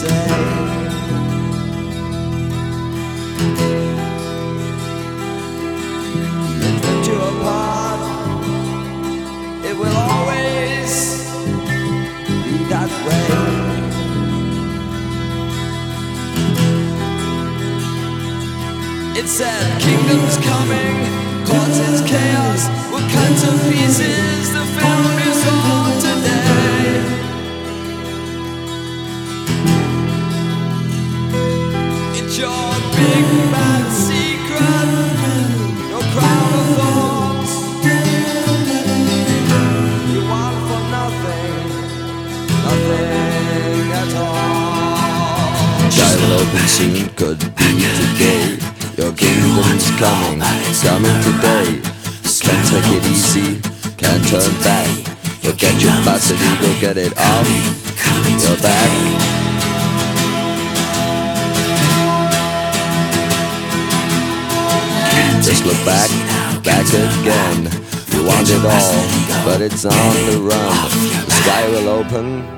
say. Ripped you apart. It will always be that way. It said, Kingdoms coming, causes chaos, will cut to pieces the families of today. Open soon could be today. Your kingdom's coming, it's coming today. Can't take it easy, can't turn back. Forget your capacity, go get it off your back. Just look back, back again. You want it all, but it's on the run. The sky will open,